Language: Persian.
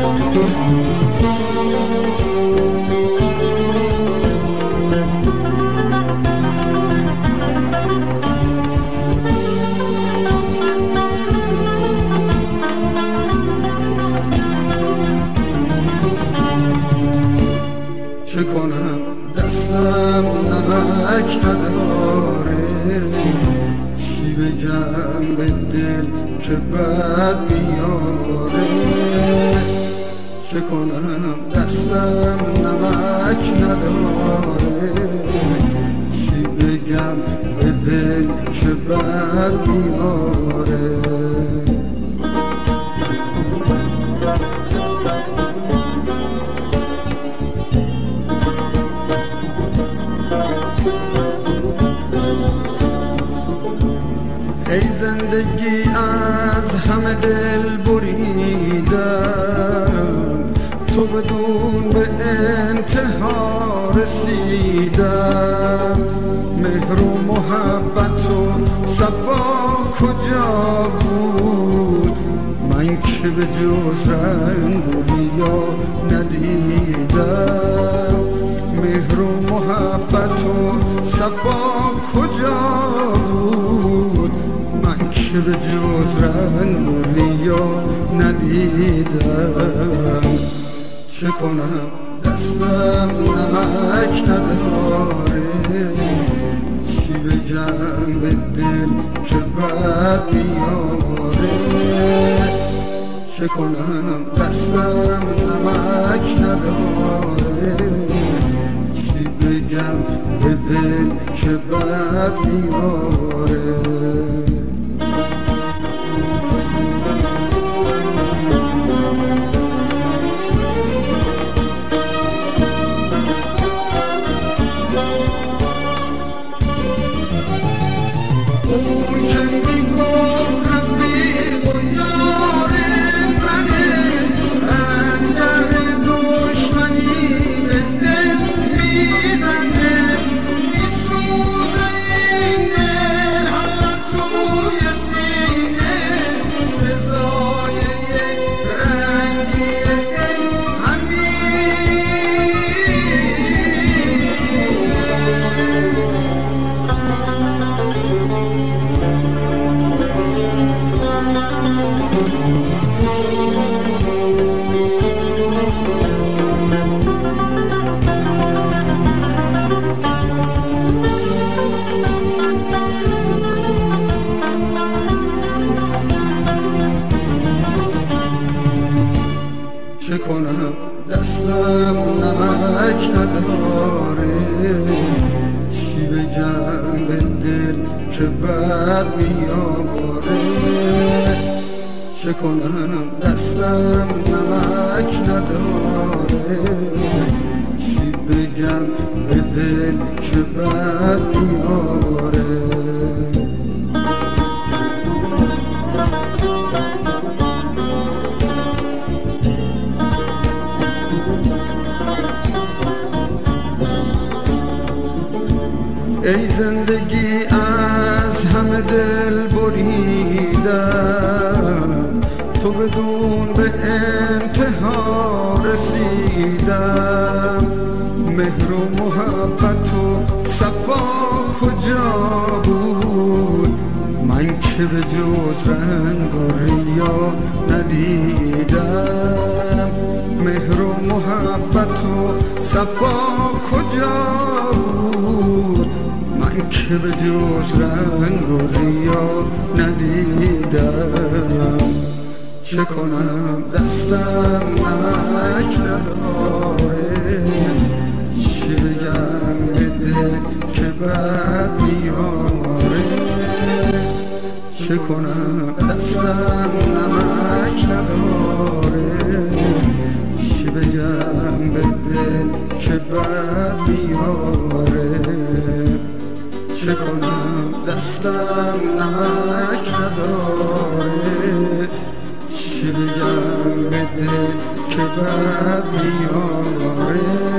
چه دستم نمک نداره. چی بگم به دل که بد میاره چه کنم دستم نمک نداره. چی بگم؟ به دل که بد میاره. ای زندگی از همه دل انتها رسیدم. مهر و محبت و صفا کجا بود؟ من که به جز رنگ و ریا ندیدم. مهر و محبت و صفا کجا بود؟ من که به جز رنگ و ندیدم. چه کنم؟ دستم نمک نداره چی بگم به دل که بد میاره چه کنم دستم نمک نداره چی بگم به دل که بد میاره کنم دستم نمک نداره. چی بگم به دل که بد میاره چه کنم؟ دستم نمک نداره. چی بگم به دل که بد میاره ای زندگی از همه دل بریدم. تو بدون به انتها رسیدم. مهر و محبت و صفا کجا بود؟ من که به جز رنگ و ریا ندیدم. مهر و محبت و صفا کجا بود؟ که به جز رنگ و ریا ندیدم. چه کنم؟ دستم نمک نداره. چی بگم؟ به دل که بد میاره چه کنم؟ دستم نمک نداره. چی بگم؟ به دستم نمک نداره دل که بد میاره